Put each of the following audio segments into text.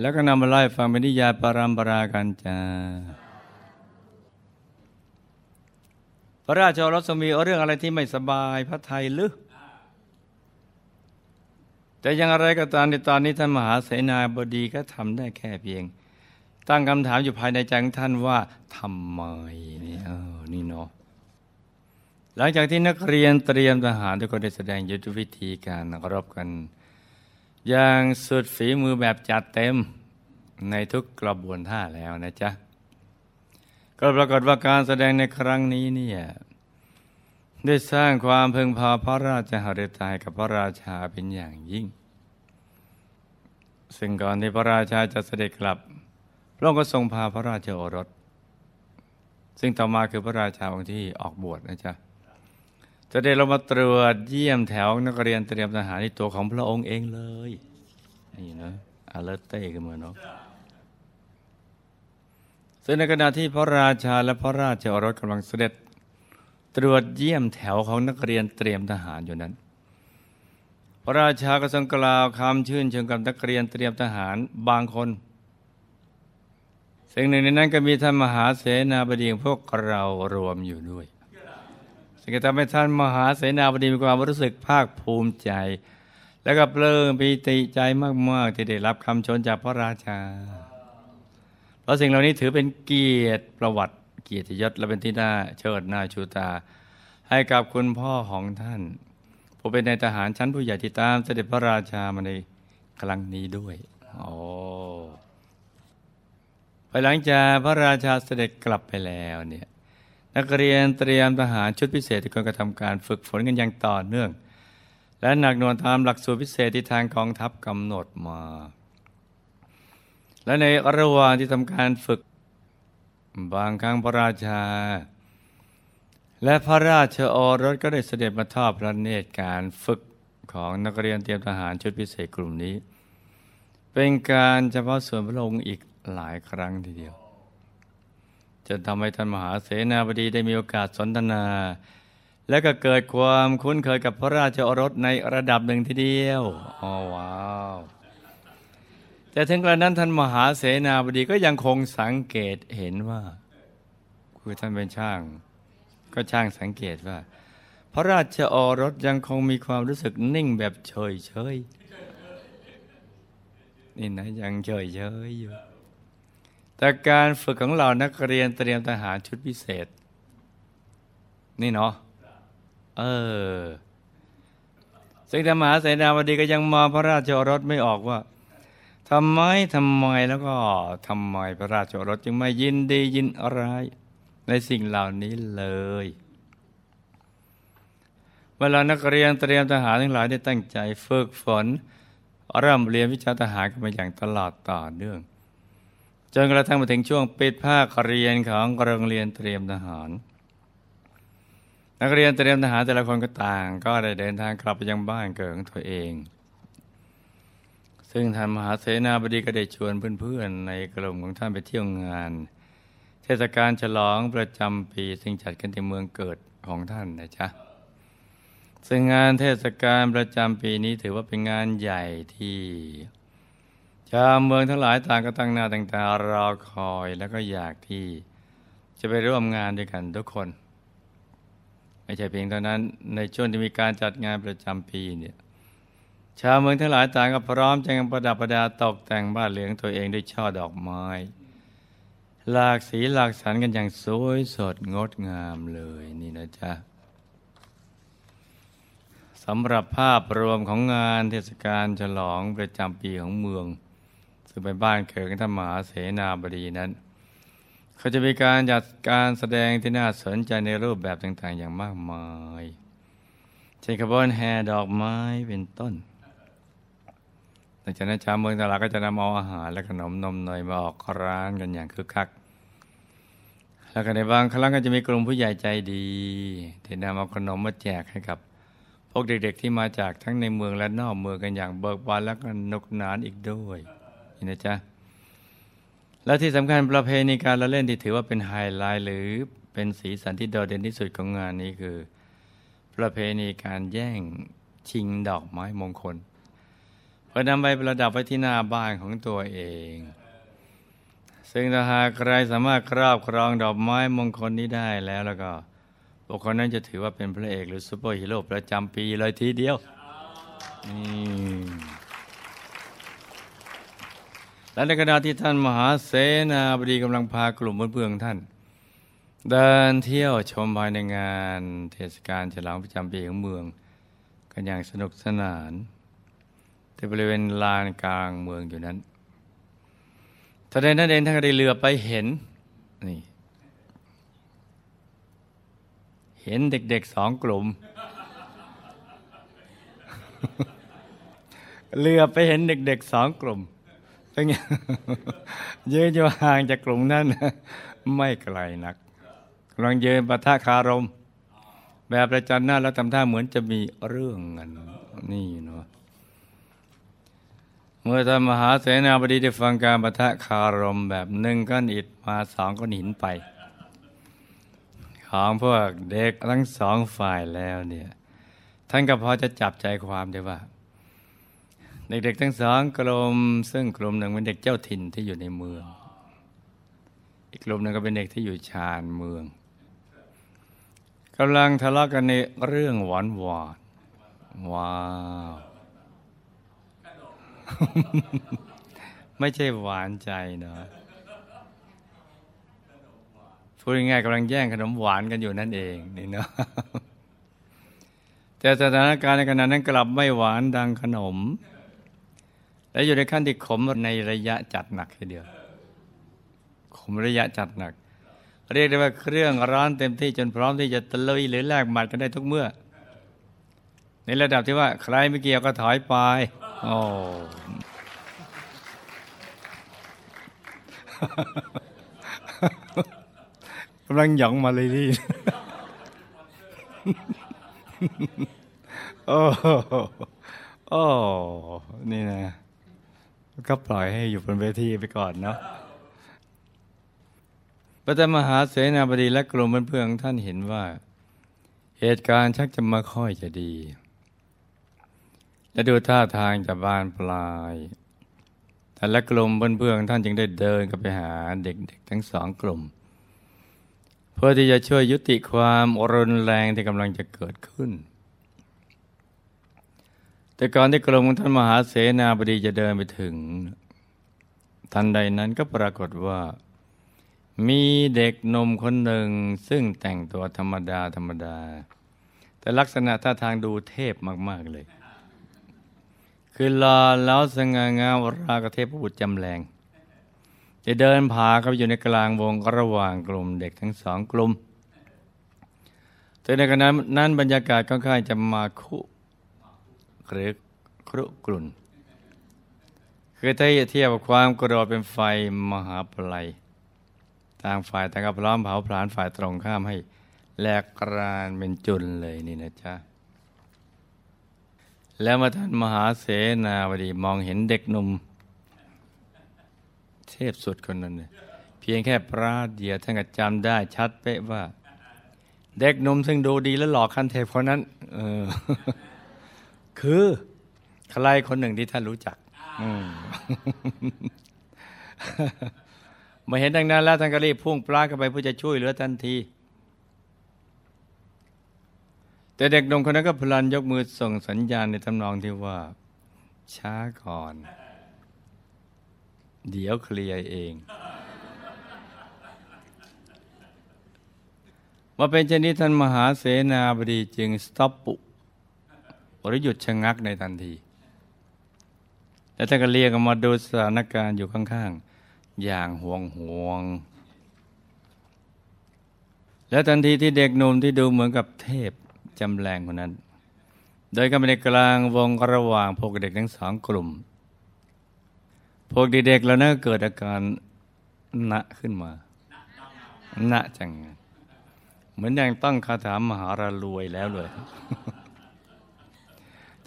แล้วก็นำมาไล่ฟังเป็นนิยายปรามปรากันจาพระราชโอรสมีเรื่องอะไรที่ไม่สบายพระไทยหรือแต่ยังอะไรก็ตามในตอนนี้ท่านมหาเสนาบดีก็ทำได้แค่เพียง ตั้งคำถามอยู่ภายในใจของท่านว่าทำไมนี่เออนี่เนาะหลังจากที่นักเรียนเตรียมทหารทุกคนได้แสดงยุทธวิธีการรบกัน อย่างสุดฝีมือแบบจัดเต็มในทุกกระบวนท่าแล้วนะจ๊ะ ก็ปรากฏว่าการแสดงในครั้งนี้เนี่ยได้สร้างความพึงพอพระราชหฤทัยกับพระราชาเป็นอย่างยิ่ง ซึ่งก่อนที่พระราชาจะเสด็จกลับ พระองค์ก็ทรงพาพระราชโอรส ซึ่งต่อมาคือพระราชาองค์ที่ออกบวชนะจ๊ะจะได้เรามาตรวจเยี่ยมแถวนักเรียนเตรียมทหารในตัวของพระองค์เองเลย นี่นะอาเลเต้กันมาเนาะซึ่งในขณะที่พระราชาและพระราชโอรสกำลังเสด็จ ตรวจเยี่ยมแถวของนักเรียนเตรียมทหารอยู่นั้น พระราชาก็ทรงกล่าวคำชื่นชมกับนักเรียนเตรียมทหารบางคนสิ่งหนึ่งในนั้นก็มีท่านมหาเสนาบดีพวกเรารวมอยู่ด้วยสิ่งที่ทำให้ท่านมหาเสนาบดีมีความรู้สึกภาคภูมิใจ แล้วก็เปลื้มปีติใจมาก ๆ ที่ได้รับคำชนจากพระราชา เพราะสิ่งเหล่านี้ถือเป็นเกียรติประวัติ เกียรติยศและเป็นที่น่าเชิดหน้าชูตา ให้กับคุณพ่อของท่านผู้เป็นนายทหารชั้นผู้ใหญ่ที่ตามเสด็จพระราชามาในครั้งนี้ด้วยโอ้ภายหลังจากพระราชาเสด็จกลับไปแล้วเนี่ยนักเรียนเตรียมทหารชุดพิเศษทุกคนกระทำการฝึกฝนกันอย่างต่อเนื่อง และหนักหน่วงตามหลักสูตรพิเศษที่ทางกองทัพกำหนดมา และในระหว่างที่ทำการฝึก บางครั้งพระราชา และพระราชโอรสก็ได้เสด็จมาทอดพระเนตรการฝึกของนักเรียนเตรียมทหารชุดพิเศษกลุ่มนี้ เป็นการเฉพาะส่วนพระองค์อีกหลายครั้งทีเดียวจนทำให้ท่านมหาเสนาบดีได้มีโอกาสสนทนา และก็เกิดความคุ้นเคยกับพระราชโอรสในระดับหนึ่งทีเดียวอ๋อว้าวแต่ถึงกระนั้นท่านมหาเสนาบดีก็ยังคงสังเกตเห็นว่า คือท่านเป็นช่าง ก็ช่างสังเกตว่า พระราชโอรสยังคงมีความรู้สึกนิ่งแบบเฉยเฉยนี่นะยังเฉยเฉยอยู่แต่การฝึกของเรานักเรียนเตรียมทหารชุดพิเศษ นี่เนาะ เออซึ่งธรรมหาเสนาบดีก็ยังมองพระราชโอรสไม่ออกว่าทำไมทำไมแล้วก็ทำไมพระราชโอรสจึงไม่ยินดียินอะไรในสิ่งเหล่านี้เลยเวลานักเรียนเตรียมทหารทั้งหลายได้ตั้งใจฝึกฝนเริ่มเรียนวิชาทหารกันมาอย่างตลอดต่อเนื่องจนกระทั่งมาถึงช่วงปิดภาคเรียนของโรงเรียนเตรียมทหาร นักเรียนเตรียมทหารแต่ละคนก็ต่าง ก็ได้เดินทางกลับไปยังบ้านเกิดของตัวเอง ซึ่งท่านมหาเสนาบดีก็ได้ชวนเพื่อนๆ ในกลุ่มของท่านไปเที่ยวงาน เทศกาลฉลองประจำปีซึ่งจัดกันที่เมืองเกิดของท่านนะจ๊ะซึ่งงานเทศกาลประจำปีนี้ถือว่าเป็นงานใหญ่ที่ชาวเมืองทั้งหลายต่างก็ตั้งหน้าตั้งตารอคอยแล้วก็อยากที่จะไปร่วมงานด้วยกันทุกคน ไม่ใช่เพียงเท่านั้นในช่วงที่มีการจัดงานประจำปีเนี่ยชาวเมืองทั้งหลายต่างก็พร้อมจะประดับประดาตกแต่งบ้านเหลืองตัวเองด้วยช่อดอกไม้ หลากสีหลากสันกันอย่างสวยสดงดงามเลยนี่นะจ๊ะสำหรับภาพรวมของงานเทศกาลฉลองประจำปีของเมือง ซึ่งเป็นบ้านเกิดของท่านมหาเสนาบดีนั้น เขาจะมีการจัดการแสดงที่น่าสนใจในรูปแบบต่าง ๆ อย่างมากมาย เช่นขบวนแห่ดอกไม้เป็นต้นในจากนั้นชาวเมืองตลาดก็จะนำเอาอาหารและขนมนมเนยมาออกร้านกันอย่างคึกคัก แล้วก็ในบางครั้งก็จะมีกลุ่มผู้ใหญ่ใจดีที่นำเอาขนมมาแจกให้กับพวกเด็กๆที่มาจากทั้งในเมืองและนอกเมืองกันอย่างเบิกบานและก็นกนานอีกด้วยนี่นะจ๊ะ และที่สำคัญประเพณีการละเล่นที่ถือว่าเป็นไฮไลท์หรือเป็นสีสันที่โดดเด่นที่สุดของงานนี้คือ ประเพณีการแย่งชิงดอกไม้มงคลเพื่อนำไปประดับไว้ที่หน้าบ้านของตัวเอง ซึ่งถ้าหากใครสามารถครอบครองดอกไม้มงคลนี้ได้แล้วแล้วก็บุคคลนั้นจะถือว่าเป็นพระเอกหรือซูเปอร์ฮีโร่ประจำปีเลยทีเดียว และในขณะที่ท่านมหาเสนาบดีกำลังพากลุ่มเพื่อนๆท่าน เดินเที่ยวชมภายในงานเทศกาลฉลองประจำปีของเมือง กันอย่างสนุกสนานที่บริเวณลานกลางเมืองอยู่นั้นท่านใดนั้นเองท่านก็ได้เรือไปเห็นนี่เห็นเด็กๆสองกลุ่มเรือไปเห็นเด็กๆสองกลุ่ม เป็นไงยืนอยู่ห่างจากกลุ่มนั้น ไม่ไกลนักกำลังยืนปะทะคารม แบบประจันหน้าแล้วทำท่าเหมือนจะมีเรื่องกันนี่เนาะเมื่อท่านมหาเสนาบดีได้ฟังการปะทะคารมแบบหนึ่งก้อนอิฐมาสองก้อนหินไป ของพวกเด็กทั้งสองฝ่ายแล้วเนี่ย ท่านก็พอจะจับใจความได้ว่า เด็กๆทั้งสองกลุ่มซึ่งกลุ่มหนึ่งเป็นเด็กเจ้าถิ่นที่อยู่ในเมือง อีกกลุ่มหนึ่งก็เป็นเด็กที่อยู่ชานเมืองกำลังทะเลาะกันในเรื่องหวานหวานว้าวไม่ใช่หวานใจเนาะพูดง่ายๆกำลังแย่งขนมหวานกันอยู่นั่นเองนี่เนาะแต่สถานการณ์ในขณะนั้นกลับไม่หวานดังขนม และอยู่ในขั้นที่ขมในระยะจัดหนักทีเดียว ขมระยะจัดหนัก เรียกได้ว่าเครื่องร้อนเต็มที่จนพร้อมที่จะตะลุยหรือแลกหมัดกันได้ทุกเมื่อ ในระดับที่ว่าใครไม่เกี่ยวก็ถอยไปโอ้กำลังหยองมาเลยนี่โอ้ โอ้ นี่นะ ก็ปล่อยให้อยู่บนเวทีไปก่อนเนาะพระเจ้ามหาเสนาบดีและกลุ่มเพื่อนๆท่านเห็นว่า เหตุการณ์ชักจะมาค่อยจะดี และดูท่าทางจะบานปลายแต่ละกลุ่มเพื่อนๆท่านจึงได้เดินกันไปหาเด็กๆ ทั้งสองกลุ่ม เพื่อที่จะช่วยยุติความรุนแรงที่กำลังจะเกิดขึ้น แต่ก่อนที่กลุ่มท่านมหาเสนาบดีจะเดินไปถึง ทันใดนั้นก็ปรากฏว่า มีเด็กนมคนหนึ่ง ซึ่งแต่งตัวธรรมดาธรรมดา แต่ลักษณะท่าทางดูเทพมาก ๆ เลย คือลาแล้วสง่างามรากเทพบุตรจำแรงจะเดินผาเข้าไปอยู่ในกลางวงระหว่างกลุ่มเด็กทั้งสองกลุ่มแต่ในขณะนั้นบรรยากาศค่อนข้างจะมาคุ หรือครุกรุ่น คือถ้าเทียบกับความกระโดดเป็นไฟมหาปลัยต่างฝ่ายต่างก็พร้อมเผาผลาญฝ่ายตรงข้ามให้แหลกกรานเป็นจุนเลยนี่นะจ๊ะ แล้วมาท่านมหาเสนาบดีมองเห็นเด็กหนุ่ม เทพสุดคนนั้นเนี่ยเพียงแค่ปราดเดียวท่านก็จำได้ชัดเป๊ะว่า เด็กหนุ่มซึ่งดูดีและหล่อขั้นเทพคนนั้น เออ คือใครคนหนึ่งที่ท่านรู้จักมาเห็นดังนั้นแล้วท่านก็รีบพุ่งปลาเข้าไปเพื่อจะช่วยเหลือทันที แต่เด็กหนุ่มคนนั้นก็พลันยกมือส่งสัญญาณในทำนองที่ว่า ช้าก่อน เดี๋ยวเคลียร์เองมาเป็นเช่นนี้ท่านมหาเสนาบดีจึงสต็อปปุ หรือหยุดชะงักในทันที แล้วท่านก็เรียกมาดูสถานการณ์อยู่ข้างๆ อย่างห่วงห่วง แล้วทันทีที่เด็กหนุ่มที่ดูเหมือนกับเทพจำแรงคนนั้น โดยก็ไปในกลางวงระหว่างพวกเด็กทั้งสองกลุ่ม พวกเด็กๆแล้วนะเกิดอาการณะขึ้นมาณะจังเหมือนอย่างต้องคาถามหารารวยแล้วเลย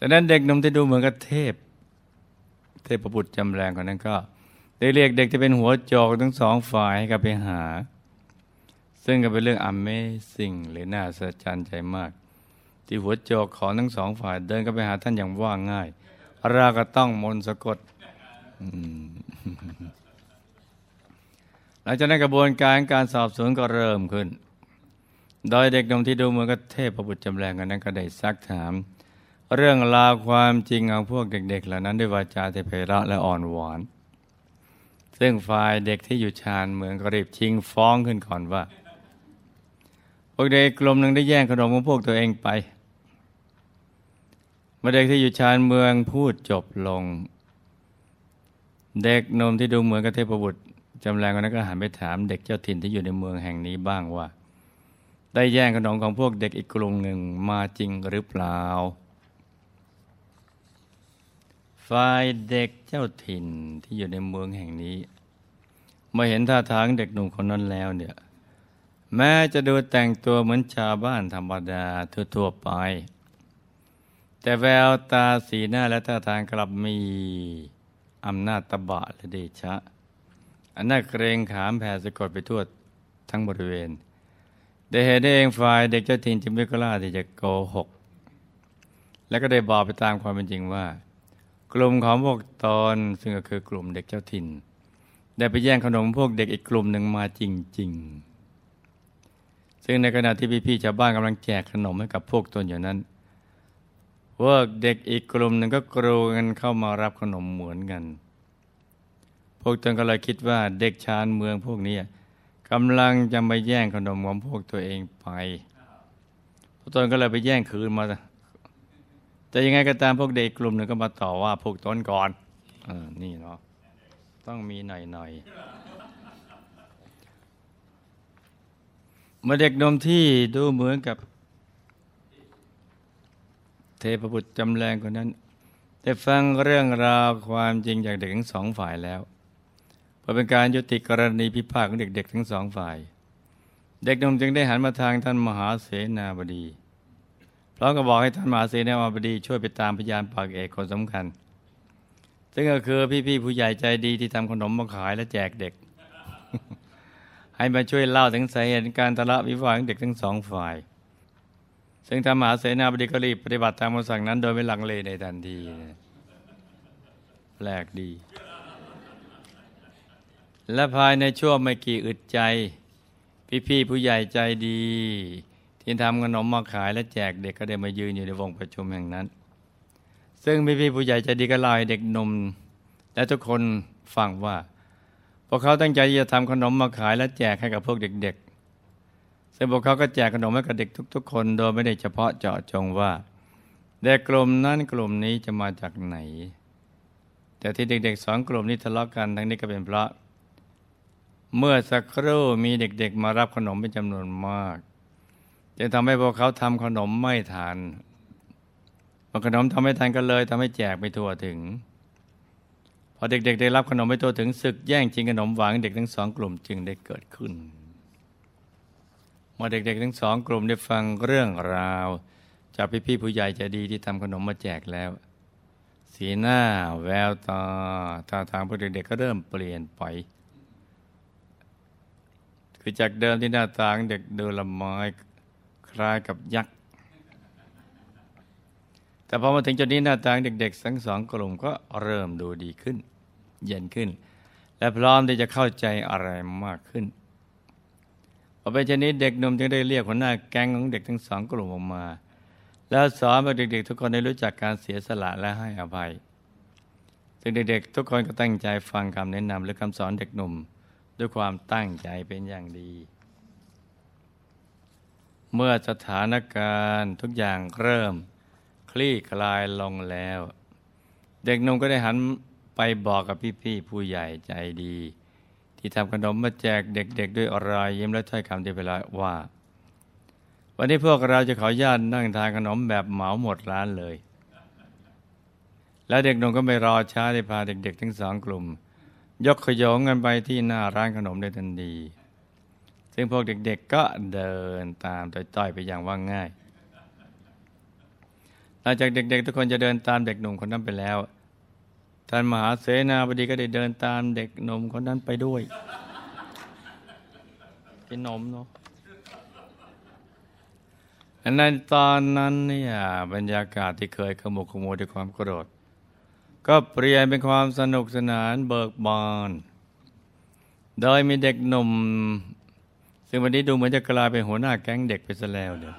จากนั้นเด็กนมที่ดูเหมือนกับเทพ เทพประบุตรจำแรงคนนั้นก็ได้เรียกเด็กที่เป็นหัวโจกทั้งสองฝ่ายให้กับไปหา ซึ่งก็เป็นเรื่อง Amazing หรือน่าสะใจใจมาก ที่หัวโจกของทั้งสองฝ่ายเดินก็ไปหาท่านอย่างว่าง่าย ราก็ต้องมนสะกดหลังจากนั้นกระบวนการการสอบสวนก็เริ่มขึ้น โดยเด็กนมที่ดูเหมือนกับเทพประบุตรจำแรงกันนั้นก็ได้ซักถาม เรื่องราวความจริงของพวกเด็ก ๆ เหล่านั้นด้วยวาจาที่เพระและอ่อนหวาน ซึ่งฝ่ายเด็กที่อยู่ชานเมืองก็รีบชิงฟ้องขึ้นก่อนว่า พวกเด็กกลุ่มหนึ่งได้แย่งขนมของพวกตัวเองไปเมื่อเด็กที่อยู่ชานเมืองพูดจบลง เด็กนมที่ดูเหมือนกับเทพบุตรจำแรงคนนั้นก็หันไปถามเด็กเจ้าถิ่นที่อยู่ในเมืองแห่งนี้บ้างว่า ได้แย่งขนมของพวกเด็กอีกกลุ่มหนึ่งมาจริงหรือเปล่า ฝ่ายเด็กเจ้าถิ่นที่อยู่ในเมืองแห่งนี้เมื่อเห็นท่าทางเด็กหนุ่มคนนั้นแล้วเนี่ยแม้จะดูแต่งตัวเหมือนชาวบ้านธรรมดาทั่วๆไป แต่แววตาสีหน้าและท่าทางกลับมีอำนาจตบะและเดชะอันน่าเกรงขามแผ่สะกดไปทั่วทั้งบริเวณ ได้เห็นเองฝ่ายเด็กเจ้าถิ่นจึงไม่กล้าที่จะโกหก และก็ได้บอกไปตามความเป็นจริงว่า กลุ่มของพวกตอนซึ่งก็คือกลุ่มเด็กเจ้าถิ่น ได้ไปแย่งขนมพวกเด็กอีกกลุ่มหนึ่งมาจริง ๆ ซึ่งในขณะที่พี่ๆชาวบ้านกำลังแจกขนมให้กับพวกตนอยู่นั้นพวกเด็กอีกกลุ่มหนึ่งก็กรูกันเข้ามารับขนมเหมือนกัน พวกตนก็เลยคิดว่าเด็กชานเมืองพวกนี้กำลังจะมาแย่งขนมของพวกตัวเองไปพวกตนก็เลยไปแย่งคืนมา แต่ยังไงก็ตามพวกเด็กกลุ่มหนึ่งก็มาต่อว่าพวกตนก่อนอนี่เนาะต้องมีหน่อยหน่อยมื่อเด็กนมที่ดูเหมือนกับ เทพบุตรจำแรงคนนั้นได้ฟังเรื่องราวความจริงจากเด็กทั้งสองฝ่ายแล้วเพื่อเป็นการยุติกรณีพิพาทของเด็กๆทั้งสองฝ่าย เด็กนมจึงได้หันมาทางท่านมหาเสนาบดี ร้อมกับบอกให้ท่านมหาเสนาบดีช่วยไปตามพยานปากเอกคนสำคัญ ซึ่งก็คือพี่ๆผู้ใหญ่ใจดีที่ทำขนมมาขายและแจกเด็ก ให้มาช่วยเล่าถึงสาเหตุการทะเลาะวิวาทของเด็กทั้งสองฝ่าย ซึ่งธรรมหาเสนาบดีก็รีบปฏิบัติตามคำสั่งนั้น โดยไม่ลังเลในทันทีแปลกดี และภายในช่วงไม่กี่อึดใจ พี่ๆผู้ใหญ่ใจดี ที่ทำขนมมาขายและแจกเด็กก็ได้มายืนอยู่ในวงประชุมแห่งนั้น ซึ่งพี่ๆผู้ใหญ่ใจดีก็ลาให้เด็กนม และทุกคนฟังว่าพวกเขาตั้งใจจะทำขนมมาขายและแจกให้กับพวกเด็กๆ ซึ่งพวกเขาก็แจกขนมให้กับเด็กทุก ๆ คนโดยไม่ได้เฉพาะเจาะจงว่าเด็กกลุ่มนั้นกลุ่มนี้จะมาจากไหน แต่ที่เด็กๆสองกลุ่มนี้ทะเลาะกันทั้งนี้ก็เป็นเพราะ เมื่อสักครู่มีเด็กๆมารับขนมเป็นจำนวนมาก จึงทำให้พวกเขาทำขนมไม่ทานพอขนมทำไม่ทันก็เลยทำให้แจกไปทั่วถึง พอเด็กๆ ได้รับขนมไปทั่วถึงศึกแย่งชิงขนมหวานเด็กทั้งสองกลุ่มจึงได้เกิดขึ้นมื่อเด็กๆ ทั้งสองกลุ่มได้ฟังเรื่องราว จากพี่ๆผู้ใหญ่ใจดีที่ทำขนมมาแจกแล้ว สีหน้า แววตาท่าทางพวกเด็กๆก็เริ่มเปลี่ยนไปคือจากเดิมที่หน้าตาเด็กเดินละไม้ คล้ายกับยักษ์ แต่พอมาถึงจุดนี้หน้าตาเด็กๆทั้งสองกลุ่มก็เริ่มดูดีขึ้น เย็นขึ้น และพร้อมที่จะเข้าใจอะไรมากขึ้นพอเป็นชนิดเด็กหนุ่มจึงได้เรียกหัวหน้าแก๊งของเด็กทั้งสองกลุ่มออกมา แล้วสอนให้เด็กๆ ทุกคนได้รู้จักการเสียสละและให้อภัยซึ่งเด็กๆทุกคนก็ตั้งใจฟังคำแนะนำหรือคำสอนเด็กหนุ่ม ด้วยความตั้งใจเป็นอย่างดี เมื่อสถานการณ์ทุกอย่างเริ่ม คลี่คลายลงแล้ว เด็กนุ่มก็ได้หันไปบอกกับพี่ๆผู้ใหญ่ใจดี ที่ทำขนมมาแจกเด็กๆ ด้วยอรอยยิ้มและถ้อยคำที่เวลาว่า วันนี้พวกเราจะขอญาตนั่งทานขนมแบบเหมาหมดร้านเลย แล้วเด็กนุ่มก็ไม่รอช้าได้พาเด็ก ๆ ทั้งสองกลุ่ม ยกขยงกันไปที่หน้าร้านขนมได้ทันที ซึ่งพวกเด็กๆก็เดินตามต้อยๆไปอย่างว่าง่ายหลังจากเด็ก ๆ ทุกคนจะเดินตามเด็กหนุ่มคนนั้นไปแล้ว ท่านมหาเสนาบดีก็ได้เดินตามเด็กหนุ่มคนนั้นไปด้วยกินนมเนาะในตอนนั้นเนี่ยบรรยากาศที่เคยขมุกขมัวด้วยความโกรธ ก็เปลี่ยนเป็นความสนุกสนานเบิกบาน โดยมีเด็กหนุ่ม ซึ่งวันนี้ดูเหมือนจะกลายเป็นหัวหน้าแก๊งเด็กไปซะแล้วเนี่ย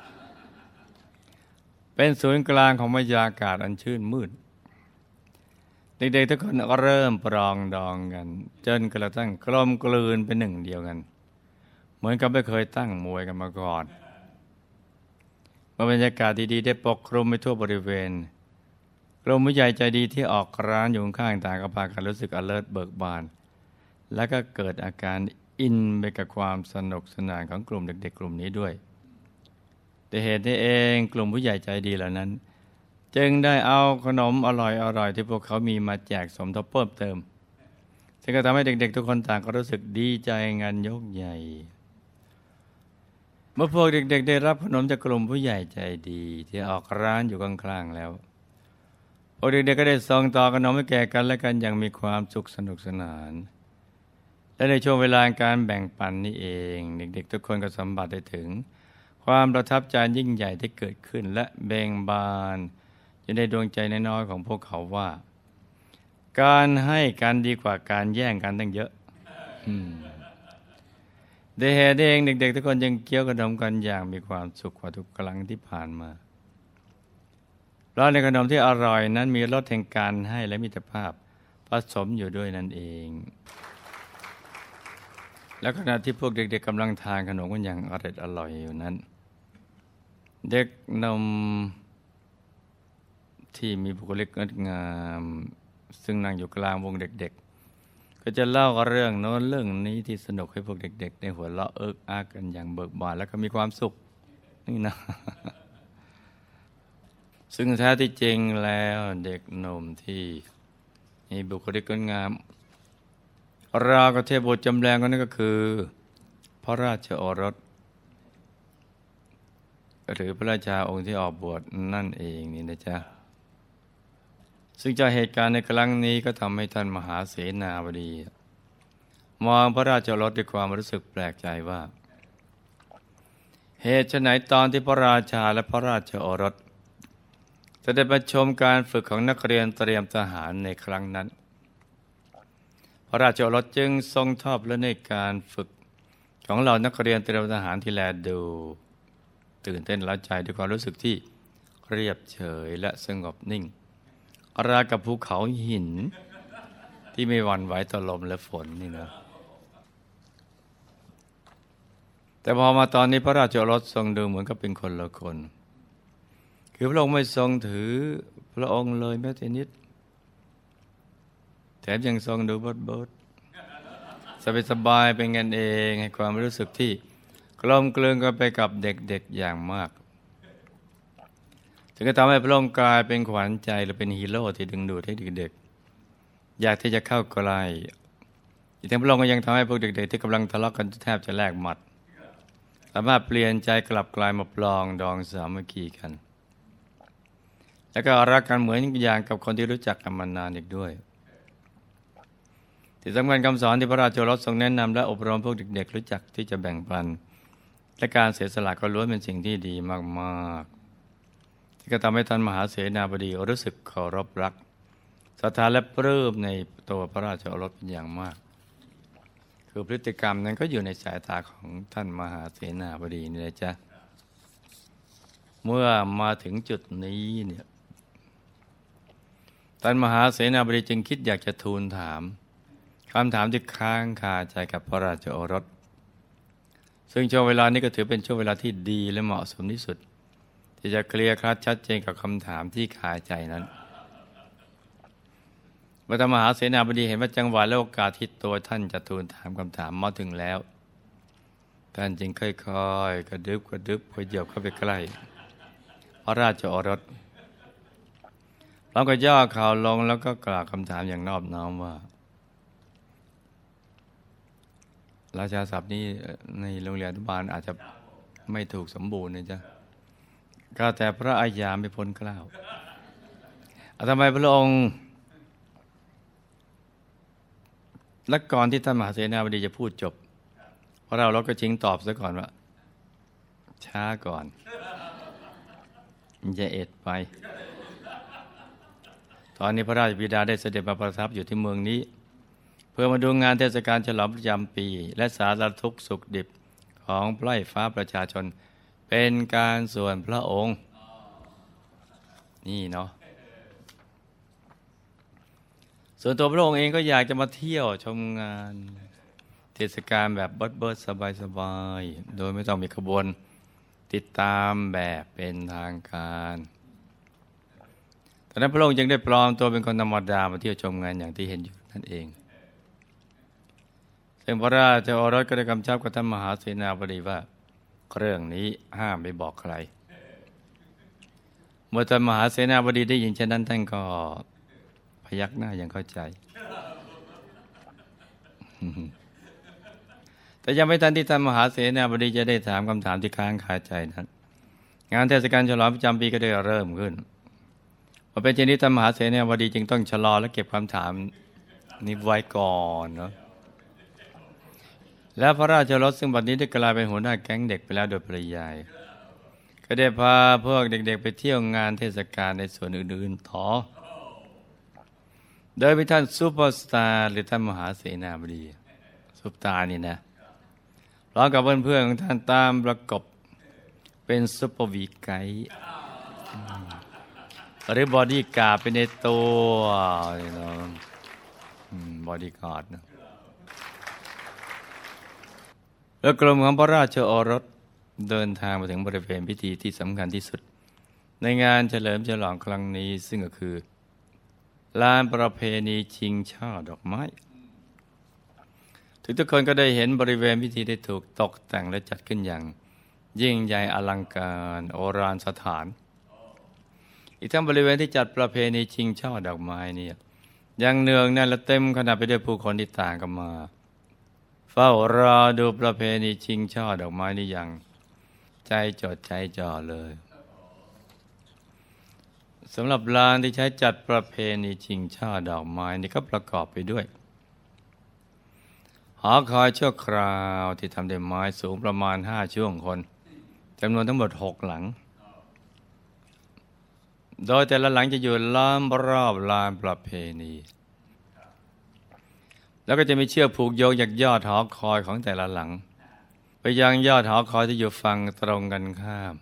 เป็นศูนย์กลางของบรรยากาศอันชื่นมืด เด็กๆทุกคนก็เริ่มปรองดองกัน จนกระทั่งกลมกลืนเป็นหนึ่งเดียวกัน เหมือนกับไม่เคยตั้งมวยกันมาก่อนเมื่อบรรยากาศดีๆได้ปกคลุมไปทั่วบริเวณกลุ่มผู้ใหญ่ใจดีที่ออกร้านอยู่ข้างต่างก็พากันรู้สึก alert เบิกบาน และก็เกิดอาการ อินไปกับความสนุกสนานของกลุ่มเด็ก ๆ กลุ่มนี้ด้วย แต่เหตุนี้เองกลุ่มผู้ใหญ่ใจดีเหล่านั้น จึงได้เอาขนมอร่อยๆที่พวกเขามีมาแจกสมทบเพิ่มเติม ซึ่งก็ทำให้เด็ก ๆ ทุกคนต่างก็รู้สึกดีใจงานยกใหญ่ เมื่อพวกเด็ก ๆ ได้รับขนมจากกลุ่มผู้ใหญ่ใจดี ที่ออกร้านอยู่ข้างๆแล้วพวกเด็กๆก็ได้ส่งต่อขนมให้แก่กันและกันอย่างมีความสุขสนุกสนาน และในช่วงเวลาการแบ่งปันนี้เอง เด็กๆ ทุกคนก็สัมผัสได้ถึง ความประทับใจยิ่งใหญ่ที่เกิดขึ้นและเบ่งบานอยู่ในดวงใจน้อยๆของพวกเขาว่า การให้กันดีกว่าการแย่งกันตั้งเยอะเดเหตุเองเด็ก ๆ ทุกคนยังเกี่ยวขนมกันอย่างมีความสุขกว่าทุกครั้งที่ผ่านมาเพราะในขนมที่อร่อยนั้นมีรสแห่งการให้และมิตรภาพผสมอยู่ด้วยนั่นเอง แล้วขณะที่พวกเด็กๆกำลังทานขนมกันอย่างอร่อยอร่อยอยู่นั้น เด็กนมที่มีบุคลิกงดงาม ซึ่งนั่งอยู่กลางวงเด็ก ๆ ก็จะเล่าเรื่องโน้นเรื่องนี้ที่สนุกให้พวกเด็กๆได้หัวเราะเอิกอากันอย่างเบิกบานแล้วก็มีความสุขนี่นะซึ่งแท้ที่จริงแล้วเด็กหนุ่มที่มีบุคลิกงดงาม ราวกับเทพบุตรจำแรงก็นั่นก็คือ พระราชโอรส หรือพระราชาองค์ที่ออกบวชนั่นเองนี่นะจ๊ะ ซึ่งจากเหตุการณ์ในครั้งนี้ก็ทำให้ท่านมหาเสนาบดี มองพระราชโอรสด้วยความรู้สึกแปลกใจว่า เหตุไหนตอนที่พระราชาและพระราชโอรสจะได้มาชมการฝึกของนักเรียนเตรียมทหารในครั้งนั้น ระราชโอรสจึงทรงชอบและในการฝึก ของเรานักเรียนเตรียมทหารที่แลดู ตื่นเต้นละใจด้วยความรู้สึกที่เรียบเฉยและสงบนิ่ง รากับภูเขาหิน ที่ไม่หวั่นไหวต่อลมและฝนนี่นะแต่พอมาตอนนี้พระราชโอรสทรงดูเหมือนกับเป็นคนละคน คือพระองค์ไม่ทรงถือพระองค์เลยแม้แต่นิด แถมยังทรงดูบดบดสบายสบายเป็นกันเองให้ความรู้สึกที่กลมกลืนกันไปกับเด็กๆอย่างมาก ถึงจะทำให้พระองค์กลายเป็นขวัญใจหรือเป็นฮีโร่ที่ดึงดูดให้เด็กๆอยากที่จะเข้าใกล้อีกทั้งพระองค์ก็ยังทำให้พวกเด็กๆที่กำลังทะเลาะกันแทบจะแลกหมัด สามารถเปลี่ยนใจกลับกลายมาปลองดองสามัคคีกัน แล้วก็รักกันเหมือนอย่างกับคนที่รู้จักกันมานานอีกด้วย ที่สำคัญคำสอนที่พระราชโอรสทรงแนะนำและอบรมพวกเด็กๆ รู้จักที่จะแบ่งปัน และการเสียสละก็ล้วนเป็นสิ่งที่ดีมากๆ ที่ก็ทำให้ท่านมหาเสนาบดีรู้สึกเคารพรักศรัทธาและปลื้มในตัวพระราชโอรสเป็นอย่างมาก คือพฤติกรรมนั้นก็อยู่ในสายตาของท่านมหาเสนาบดีนี่แหละจ้ะเมื่อมาถึงจุดนี้เนี่ยท่านมหาเสนาบดีจึงคิดอยากจะทูลถาม คำถามที่ค้างคาใจกับพระราชโอรส ซึ่งช่วงเวลานี้ก็ถือเป็นช่วงเวลาที่ดีและเหมาะสมที่สุด ที่จะเคลียร์คลัดชัดเจนกับคำถามที่คาใจนั้นพระมหาเสนาบดีเห็นว่าจังหวะและโอกาสที่ตัวท่านจะทูลถามคำถามมาถึงแล้ว ท่านจึงค่อยๆ กระดึบกระดึบพยบเข้าไปใกล้ พระราชโอรสเราก็ย่อข่าวลงแล้วก็กล่าวคำถามอย่างนอบน้อมว่า ราชาศัพท์นี่ในโรงเรียนอนุบาลอาจจะไม่ถูกสมบูรณ์นะจ๊ะก็แต่พระอาญาไม่พ้นกล้าวทำไมพระองค์ และก่อนที่ท่านมหาเสนาบดีจะพูดจบเพราะเราเราก็ชิงตอบซะก่อนว่า ช้าก่อนอย่าเอ็ดไป ตอนนี้พระราชบิดาได้เสด็จมาประทับอยู่ที่เมืองนี้ เพื่อมาดูงานเทศกาลฉลองประจำปี และสารทุกสุขดิบของไพร่ฟ้าประชาชน เป็นการส่วนพระองค์ นี่เนาะส่วนตัวพระองค์เองก็อยากจะมาเที่ยวชมงานเทศกาลแบบเบิดเบิดสบายสบายโดยไม่ต้องมีขบวน ติดตามแบบเป็นทางการตอนนั้นพระองค์จึงได้ปลอมตัวเป็นคนธรรมดามาเที่ยวชมงานอย่างที่เห็นอยู่นั่นเอง ซึ่งพระราชโอรสก็ได้กำชับกับท่านมหาเสนาบดีว่า เรื่องนี้ห้ามไปบอกใคร เมื่อท่านมหาเสนาบดีได้ยินเช่นนั้นท่านก็พยักหน้าอย่างเข้าใจ แต่ยังไม่ทันที่ท่านมหาเสนาบดีจะได้ถามคำถามที่ค้างคาใจนั้น งานเทศกาลฉลองประจำปีก็ได้เริ่มขึ้นพอเป็นเช่นนี้ท่านมหาเสนาบดีจึงต้องชะลอและเก็บคำถามนี้ไว้ก่อนเนาะ แล้วพระราชโอรสซึ่งบัดนี้ได้กลายเป็นหัวหน้าแก๊งเด็กไปแล้วโดยปริยาย ก็ได้พาพวกเด็กๆ ไปเที่ยวงานเทศกาลในส่วนอื่นๆต่อโดยมีท่านซูเปอร์สตาร์หรือท่านมหาเสนาบดีซุปตาร์นี่นะพร้อมกับเพื่อนๆของท่านตามประกบเป็น super V guideหรือบอดี้การ์ดเป็นในตัวเนาะบอดี้การ์ดนะ แล้วกลุ่มของพระราชโอรสเดินทางมาถึงบริเวณพิธีที่สำคัญที่สุด ในงานเฉลิมฉลองครั้งนี้ซึ่งก็คือ ลานประเพณีชิงช่อดอกไม้ ทุกทุกคนก็ได้เห็นบริเวณพิธีได้ถูกตกแต่งและจัดขึ้นอย่าง ยิ่งใหญ่อลังการโอรานสถาน อีกทั้งบริเวณที่จัดประเพณีชิงช่อดอกไม้เนี่ยยังเนืองแน่นและเต็มขนาดไปด้วยผู้คนที่ต่างกันมา เฝ้ารอดูประเพณีชิงช่อดอกไม้นี่อย่างใจจดใจจ่อเลยสำหรับลานที่ใช้จัดประเพณีชิงช่อดอกไม้นี่ก็ประกอบไปด้วย หอคอยชั่วคราวที่ทำด้วยไม้สูงประมาณห้าช่วงคนจำนวนทั้งหมดหกหลัง โดยแต่ละหลังจะอยู่ล้อมรอบลานประเพณี แล้วก็จะมีเชือกผูกโยงจากยอดหอคอยของแต่ละหลัง ไปยังยอดหอคอยที่อยู่ฝั่งตรงกันข้าม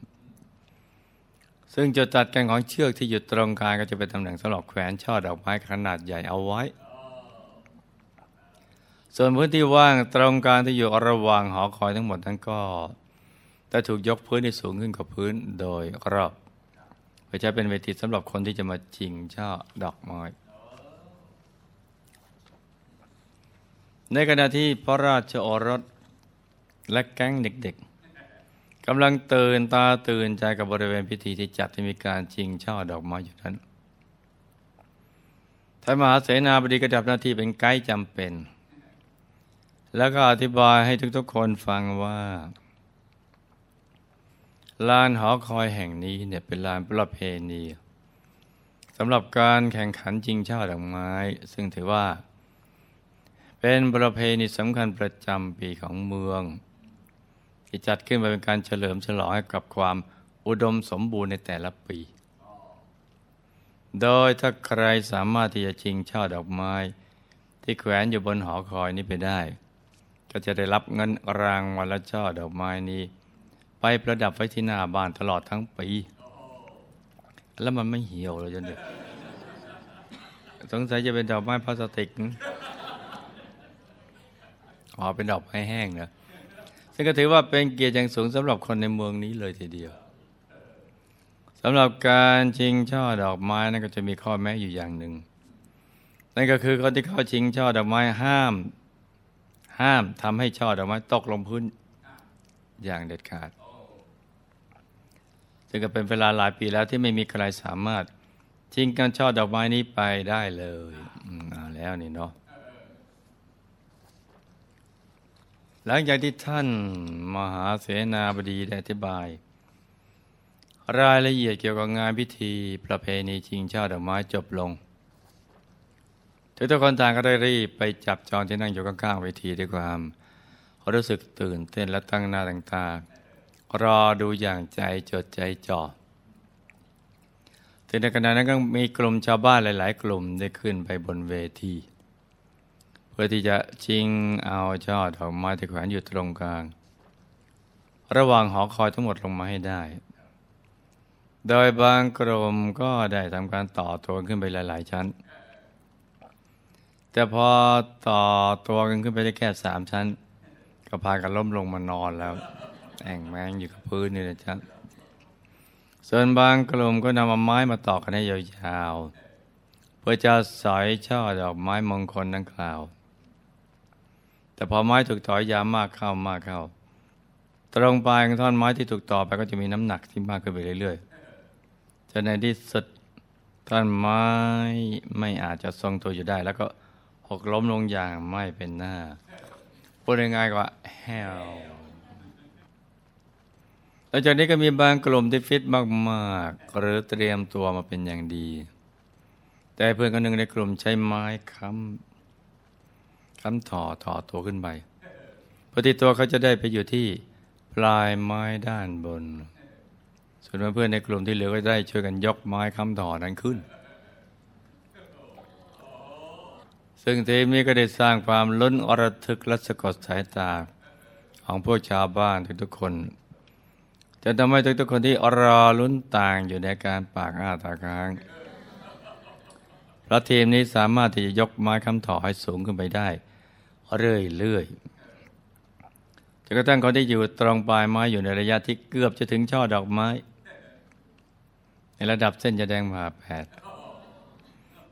ซึ่งจุดตัดกันของเชือกที่อยู่ตรงกลางก็จะเป็นตำแหน่งสำหรับแขวนช่อดอกไม้ขนาดใหญ่เอาไว้ ส่วนพื้นที่ว่างตรงกลางที่อยู่ระหว่างหอคอยทั้งหมดนั้นก็จะถูกยกพื้นให้สูงขึ้นกว่าพื้นโดยรอบเพื่อจะเป็นเวทีสำหรับคนที่จะมาชิงช่อดอกไม้ ในขณะที่พระราชโอรสและแก๊งเด็กๆกำลังตื่นตาตื่นใจกับบริเวณพิธีที่จัดที่มีการชิงช่อดอกไม้อยู่นั้นท่านมหาเสนาบดีกระดับหน้าที่เป็นไกด์จำเป็น แล้วก็อธิบายให้ทุกๆคนฟังว่าลานหอคอยแห่งนี้เนี่ยเป็นลานประเพณีสำหรับการแข่งขันชิงช่อดอกไม้ ซึ่งถือว่า เป็นประเพณีสำคัญประจำปีของเมือง ที่จัดขึ้นมาเป็นการเฉลิมฉลองให้กับความอุดมสมบูรณ์ในแต่ละปี โดยถ้าใครสามารถที่จะชิงช่อดอกไม้ ที่แขวนอยู่บนหอคอยนี้ไปได้ ก็จะได้รับเงินรางวัลละช่อดอกไม้นี้ ไปประดับไว้ที่หน้าบ้านตลอดทั้งปี แล้วมันไม่เหี่ยวเลยจนเด็กสงสัยจะเป็นดอกไม้พลาสติก อ๋อเป็นดอกไม้แห้งนะซึ่งก็ถือว่าเป็นเกียรติอย่างสูงสำหรับคนในเมืองนี้เลยทีเดียวสำหรับการชิงช่อดอกไม้นั่นก็จะมีข้อแม้อยู่อย่างหนึ่งนั่นก็คือคนที่เข้าชิงช่อดอกไม้ห้าม ห้ามทำให้ช่อดอกไม้ตกลงพื้นอย่างเด็ดขาดซึ่งก็เป็นเวลาหลายปีแล้วที่ไม่มีใครสามารถชิงการช่อดอกไม้นี้ไปได้เลยอ่าแล้วนี่เนาะ หลังจากที่ท่านมหาเสนาบดีได้อธิบาย รายละเอียดเกี่ยวกับงานพิธีประเพณีชิงช่อดอกไม้จบลงทุกทุกคนต่างก็ได้รีบไปจับจองที่นั่งอยู่ข้างๆเวทีด้วยความรู้สึกตื่นเต้นและตั้งหน้าต่างๆรอดูอย่างใจจดใจจ่อถึงในขณะนั้นก็มีกลุ่มชาวบ้านหลาย ๆ กลุ่มได้ขึ้นไปบนเวที พื่อที่จะชิงเอาช่อดอกไม้ที่แขวนอยู่ตรงกลาง ระหว่างหอคอยทั้งหมดลงมาให้ได้ โดยบางกลุ่มก็ได้ทำการต่อตัวขึ้นไปหลาย ๆ ชั้น แต่พอต่อตัวกันขึ้นไปได้แค่สามชั้น ก็พากันล้มลงมานอนแล้วแอ่งแมงอยู่กับพื้นนี่นะจ๊ะส่วนบางกลุ่มก็นำาไม้มาต่อกันให้ยาวๆเพื่อจะสอยช่อดอกไม้มงคลดังกล่าว แต่พอไม้ถูกต่อยาวมากเข้ามากเข้า ตรงปลายของท่อนไม้ที่ถูกต่อไปก็จะมีน้ำหนักที่มากขึ้นไปเรื่อยๆจนในที่สุดท่อนไม้ไม่อาจจะทรงตัวอยู่ได้ แล้วก็หกล้มลงอย่างไม่เป็นหน้าพูดง่ายๆก็แห้วหลังจากนี้ก็มีบางกลุ่มที่ฟิตมากๆ หรือเตรียมตัวมาเป็นอย่างดี แต่เพื่อนคนหนึ่งในกลุ่มใช้ไม้ค้ำ ค้ำถ่อถ่อตัวขึ้นไปปฏิตัวเขาจะได้ไปอยู่ที่ปลายไม้ด้านบน ส่วนเพื่อนในกลุ่มที่เหลือก็ได้ช่วยกันยกไม้ค้ำถ่อนั้นขึ้น ซึ่งทีมนี้ก็ได้สร้างความลุ้นอรทึกและสะกดสายตา ของพวกชาวบ้านทุกๆคนจะทำให้ทุกๆคนที่รอลุ้นต่างอยู่ในการปากอ้าตาค้าง เพราะทีมนี้สามารถที่จะยกไม้คำถอให้สูงขึ้นไปได้ เรื่อยๆจนกระทั่งคนที่อยู่ตรงปลายไม้อยู่ในระยะที่เกือบจะถึงช่อดอกไม้ ในระดับเส้นจะแดงผ่าแผด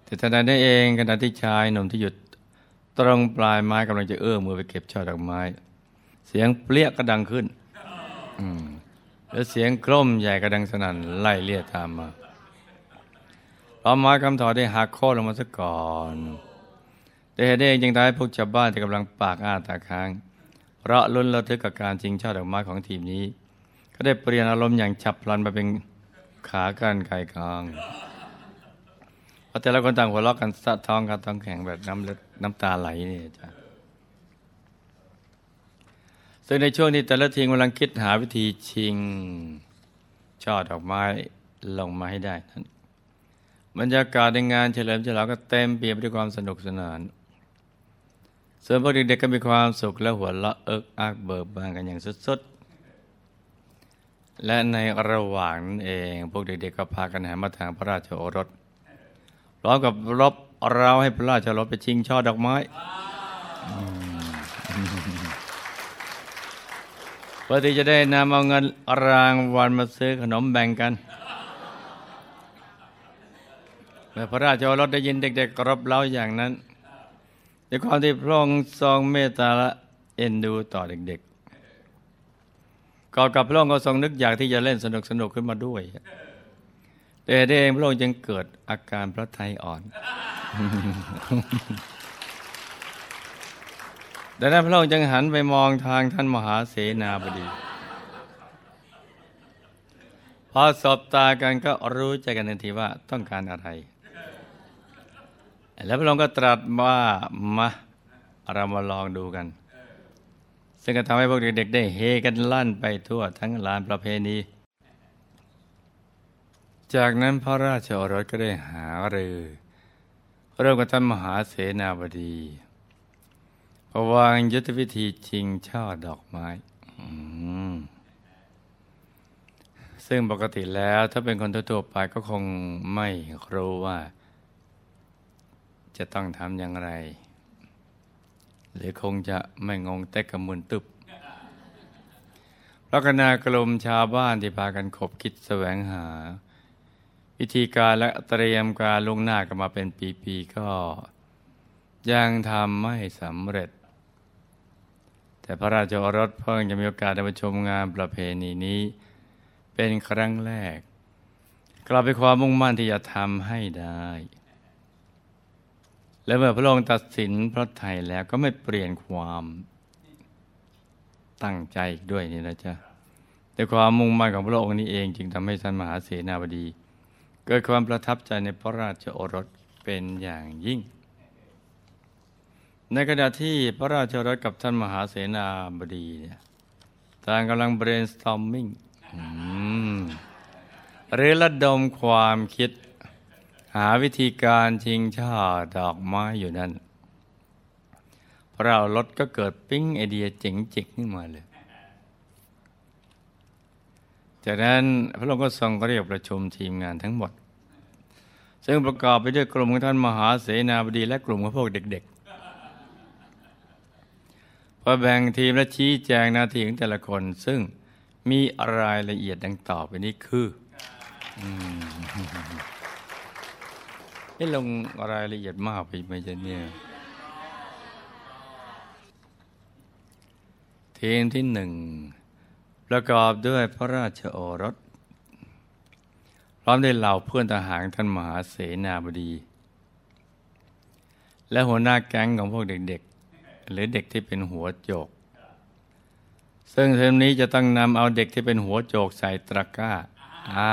แต่ทันใดนั้นเองขณะที่ชายหนุ่มที่หยุดตรงปลายไม้กำลังจะเอื้อมมือไปเก็บช่อดอกไม้ เสียงเปรี้ยก็ดังขึ้นแล้วเสียงกล้มใหญ่กระดังสนั่นไล่เลียตามมาพอไม้คำถอได้หักโค่นลงมาซะก่อน แต่เหตุเองจึงทำให้พวกชาวบ้านที่กำลังปากอ้าตาค้าง เพราะลุ้นระทึกกับการจริงช่อดอกไม้ของทีมนี้ ก็ได้เปลี่ยนอารมณ์อย่างฉับพลันมาเป็นขากันไก่กองพราะแต่ละคนต่างหัวเราะกันสะท้องกันท้องแข็งแบบน้ำเลือดน้ำตาไหลนี่จ้ะซึ่งในช่วงที่แต่ละทีมกำลังคิดหาวิธีชิงช่อดอกไม้ลงมาให้ได้นั้นบรรยากาศในงานเฉลิมฉลองก็เต็มเปี่ยมไปด้วยความสนุกสนาน ส่วนพวกเด็กๆก็มีความสุขและหัวเราะเอิกอักเบิกบานกันอย่างสุดๆ และในระหว่างนั้นเองพวกเด็กๆก็พากันหันมาทางพระราชโอรสพร้อมกับรบเราให้พระราชโอรสไปชิงช่อดอกไม้เพื่อที่จะได้นำเอาเงินรางวัลมาซื้อขนมแบ่งกันเมื่อพระราชโอรสได้ยินเด็กๆรบเล้าอย่างนั้น ด้วยความที่พระองค์ทรงเมตตาและเอ็นดูต่อเด็กๆก่อนกับพระองค์ก็ทรงนึกอยากที่จะเล่นสนุกสนุกขึ้นมาด้วยแต่เองพระองค์จึงเกิดอาการพระทัยอ่อน ดังนั้นพระองค์จึงหันไปมองทางท่านมหาเสนาบดี พอสบตากันก็รู้ใจกันทันทีว่าต้องการอะไร แล้วพระองค์ก็ตรัสว่ามาเรามาลองดูกัน ซึ่งก็ทำให้พวกเด็กๆได้เฮกันลั่นไปทั่วทั้งลานประเพณี จากนั้นพระราชโอรสก็ได้หาเรือเริ่มกับท่านมหาเสนาบดีระวางยุทธวิธีชิงช่อดอกไม้ซึ่งปกติแล้วถ้าเป็นคนทั่วไปก็คงไม่รู้ว่า จะต้องทำอย่างไร หรือคงจะไม่งงแต่กระมุนตึบพระคณะกลมชาวบ้านที่พากันขบคิดแสวงหา วิธีการและเตรียมการลงหน้ากันมาเป็นปีๆก็ ยังทำไม่สำเร็จ แต่พระราชโอรสเพิ่งจะมีโอกาสได้มาชมงานประเพณีนี้ เป็นครั้งแรก กลับไปความมุ่งมั่นที่จะทำให้ได้ และเมื่อพระองค์ตัดสินพระไทยแล้วก็ไม่เปลี่ยนความตั้งใจอีกด้วยนี่นะจ๊ะแต่ความมุ่งมั่นของพระองค์นี้เองจึงทำให้ท่านมหาเสนาบดี เกิดความประทับใจในพระราชโอรสเป็นอย่างยิ่ง ในขณะที่พระราชโอรสกับท่านมหาเสนาบดีเนี่ยต่างกำลัง brainstorming หรือระดมความคิดาวิธีการชิงช่อดอกไม้อยู่นั่นพระเรารถก็เกิดปิ้งไอเดียเจ๋งๆขึ้นมาเลย จากนั้นพระองค์ก็ทรงเรียกประชุมทีมงานทั้งหมด ซึ่งประกอบไปด้วยกลุ่มของท่านมหาเสนาบดีและกลุ่มของพวกเด็กๆพอแบ่งทีมและชี้แจงหน้าที่ของแต่ละคน ซึ่งมีรายละเอียดดังต่อไปนี้คือ ให้ลงรายละเอียดมากไปไหมจ๊ะเนี่ยทีมที่หนึ่งประกอบด้วยพระราชโอรส พร้อมด้วยเหล่าเพื่อนทหารท่านมหาเสนาบดี และหัวหน้าแก๊งของพวกเด็กๆ หรือเด็กที่เป็นหัวโจก ซึ่งเทอมนี้จะต้องนำเอาเด็กที่เป็นหัวโจกใส่ตะกร้าอ้า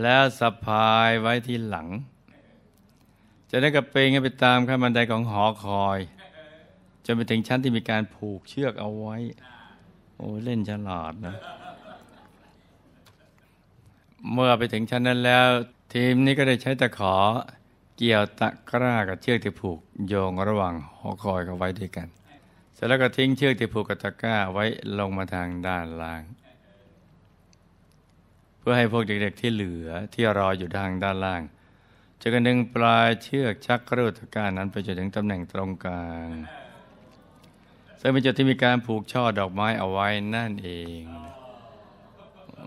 แล้วสะพายไว้ที่หลัง จะได้กระเปงไปตามขั้นบันไดของหอคอยจนไปถึงชั้นที่มีการผูกเชือกเอาไว้ โอ้เล่นฉลาดนะ เมื่อไปถึงชั้นนั้นแล้ว ทีมนี้ก็ได้ใช้ตะขอเกี่ยวตะกร้ากับเชือกที่ผูกโยงระหว่างหอคอยกันไว้ด้วยกัน เสร็จแล้วก็ทิ้งเชือกที่ผูกกับตะกร้าไว้ลงมาทางด้านล่าง พื่อให้พวกเด็กๆที่เหลือที่รออยู่ทางด้านล่างจะกันดึงปลายเชือกชักกระตะกร้านั้นไปจนถึงตำแหน่งตรงกลางซึ่งเป็นจุดที่มีการผูกช่อดอกไม้เอาไว้นั่นเองอ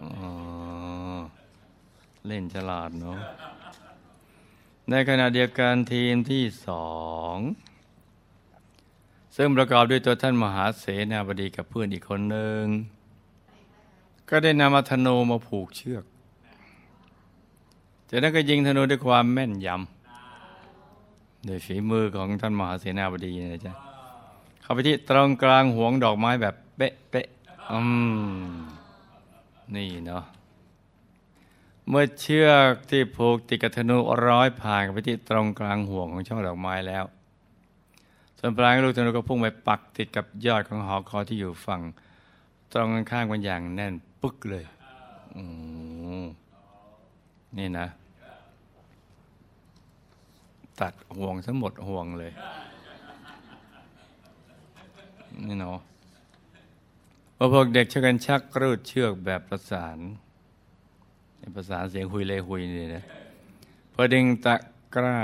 เล่นฉลาดเนาะในขณะเดียวกันทีมที่สองซึ่งประกอบด้วยตัวท่านมหาเสนาบดีกับเพื่อนอีกคนหนึ่ง ก็ได้นำมาธนูมาผูกเชือกจากนั้นก็ยิงธนูด้วยความแม่นยำโดยฝีมือของท่านมหาเสนาบดีนะจ๊ะเข้าไปที่ตรงกลางห่วงดอกไม้แบบเป๊ะเป๊ะอืมนี่เนาะเมื่อเชือกที่ผูกติดกับธนูร้อยผ่านไปที่ตรงกลางห่วงของช่อดอกไม้แล้วส่วนปลายลูกธนูก็พุ่งไปปักติดกับยอดของหอคอยที่อยู่ฝั่ง ตรงข้างกันอย่างแน่นปึ๊กเลยอืนี่นะ ตัดห่วงทั้งหมดห่วงเลย นี่เนาะพอพวกเด็กช่วยกันชักรูดเชือกแบบประสานประสานเสียงหุยเลยหุยนี่นะพอดึงตะกร้า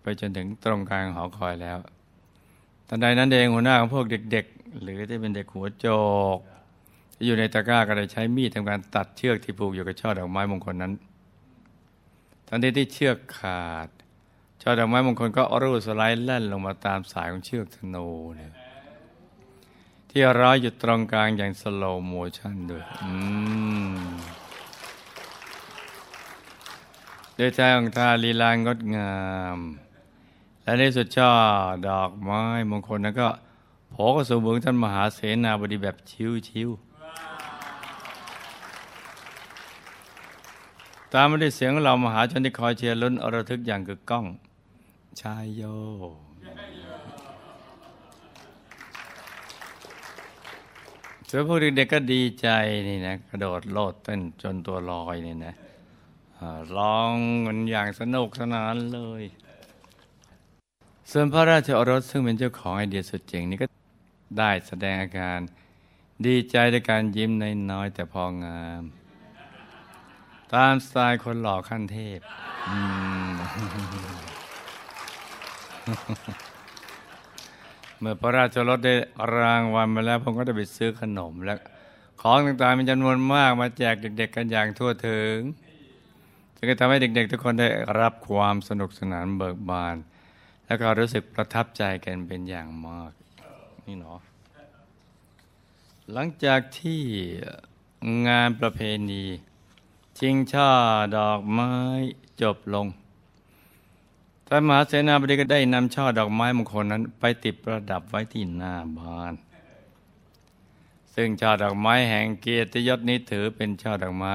ไปจนถึงตรงกลางหอคอยแล้วทันใดนั้นเองหัวหน้าของพวกเด็ก ๆ หรือที่เป็นเด็กหัวโจก ที่อยู่ในตะกร้าก็ได้ใช้มีดทำการตัดเชือกที่ผูกอยู่กับช่อดอกไม้มงคลนั้น ทันทีที่เชือกขาด ช่อดอกไม้มงคลก็รูดสไลด์แล่นลงมาตามสายของเชือกธนูเนี่ยที่ร้อยอยู่ตรงกลางอย่าง slow motion ด้วยด้วยท่วงท่าลีลางดงาม และในสุดช่อดอกไม้มงคลนั้นก็โผลงสู่เบื้องท่านมหาเสนาบดีแบบ chill ๆ ตามมาด้วยเสียงเรามหาชนที่คอยเชียร์ลุ้นอรทึกอย่างกึกก้อง ชายโย ส่วนพวกเด็กๆก็ดีใจนี่นะกระโดดโลดเต้นจนตัวลอยนี่นะร้องกันอย่างสนุกสนานเลย ส่วนพระราชโอรสซึ่งเป็นเจ้าของไอเดียสุดเจ๋งนี่ก็ได้แสดงอาการดีใจด้วยการยิ้มในน้อยแต่พองาม ตามสไตล์คนหล่อขั้นเทพ เมื่อพระราชรถได้รางวัลมาแล้ว ผมก็ได้ไปซื้อขนมและของต่างๆมีจำนวนมากมาแจกเด็ก ๆ กันอย่างทั่วถึงจึงทำให้เด็ก ๆ ทุกคนได้รับความสนุกสนานเบิกบาน แล้วก็รู้สึกประทับใจกันเป็นอย่างมาก นี่เนาะหลังจากที่งานประเพณี ชิงช่าดอกไม้จบลงท่านมหาเสนาบดีก็ได้นำช่อดอกไม้มงคลนั้น ไปติดประดับไว้ที่หน้าบ้าน ซึ่งช่อดอกไม้แห่งเกียรติยศนี้ถือเป็นช่อดอกไม้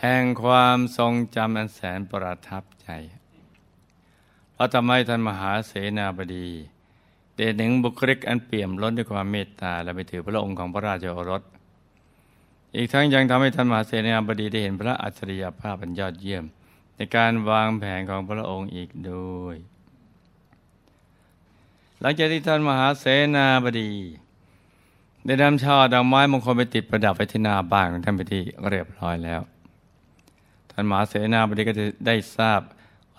แห่งความทรงจำอันแสนประทับใจเพราะทำให้ท่านมหาเสนาบดี เด่นถึงบุคลิกอันเปี่ยมล้นด้วยความเมตตาและไปถือพระองค์ของพระราชโอรส อีกทั้งยังทำให้ท่านมหาเสนาบดีได้เห็นพระอัจฉริยภาพอันยอดเยี่ยม ในการวางแผนของพระองค์อีกด้วย หลังจากที่ท่านมหาเสนาบดี ได้นำช่อดอกไม้มงคลไปติดประดับไว้ที่หน้าบ้านของท่านไปที่เรียบร้อยแล้ว ท่านมหาเสนาบดีก็จะได้ทราบ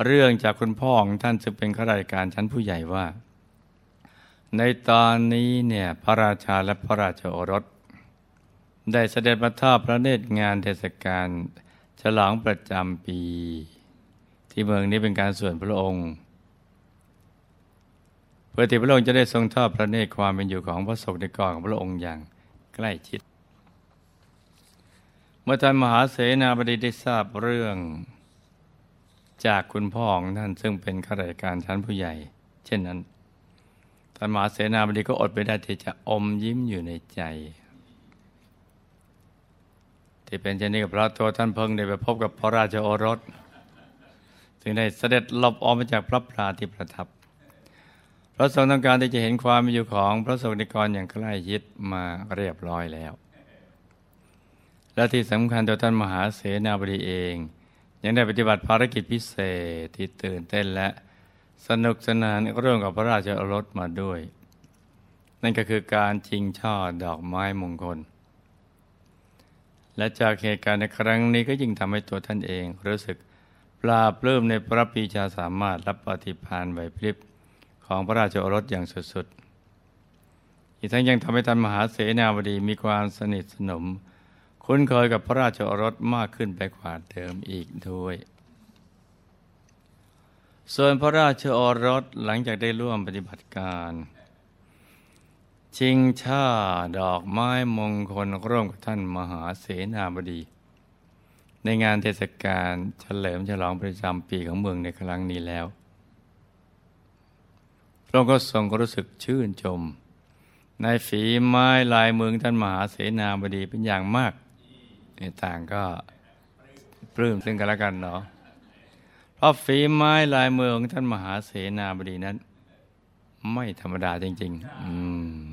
เรื่องจากคุณพ่อของท่านซึ่งเป็นข้าราชการชั้นผู้ใหญ่ว่า ในตอนนี้เนี่ยพระราชาและพระราชโอรส ได้เสด็จมาทอดพระเนตรงานเทศกาลฉลองประจำปี ที่เมืองนี้เป็นการส่วนพระองค์ เพื่อที่พระองค์จะได้ทรงทอดพระเนตรความเป็นอยู่ของพระสงฆ์ในกองของพระองค์อย่างใกล้ชิด เมื่อท่านมหาเสนาบดีได้ทราบเรื่อง จากคุณพ่อของท่านซึ่งเป็นข้าราชการชั้นผู้ใหญ่ เช่นนั้นท่านมหาเสนาบดีก็อดไม่ได้ที่จะอมยิ้มอยู่ในใจ ที่เป็นเช่นนี้กับเพราะตัวท่านเพิ่งได้ไปพบกับพระราชโอรสจึงได้เสด็จหลบออกมาจากพระปราที่ประทับ พระทรงต้องการที่จะเห็นความมีอยู่ของพระสงฆ์นิกรอย่างใกล้ชิดมาเรียบร้อยแล้ว และที่สำคัญตัวท่านมหาเสนาบดีเอง ยังได้ปฏิบัติภารกิจพิเศษที่ตื่นเต้นและสนุกสนานร่วมกับพระราชโอรสมาด้วย นั่นก็คือการชิงช่อดอกไม้มงคล และจากเหตุการณ์ในครั้งนี้ก็ยิ่งทำให้ตัวท่านเอง รู้สึกปลาปลื้มในพระปีชาสามารถรับปฏิภาณไหวพริบของพระราชโอรสอย่างสุดๆ อีกทั้งยังทำให้ท่านมหาเสนาบดีมีความสนิทสนม คุ้นเคยกับพระราชโอรสมากขึ้นไปกว่าเดิมอีกด้วย ส่วนพระราชโอรสหลังจากได้ร่วมปฏิบัติการ ชิงช่าดอกไม้มงคลร่วมกับท่านมหาเสนาบดี ในงานเทศกาลเฉลิมฉลองประจำปีของเมืองในครั้งนี้แล้วพระองค์ก็ทรงรู้สึกชื่นชม ในฝีไม้ลายมือท่านมหาเสนาบดีเป็นอย่างมากในต่างก็ปลื้มซึ่งกันและกันเนาะเพราะฝีไม้ลายมือของท่านมหาเสนาบดีนั้น ไม่ธรรมดาจริง ๆ อืม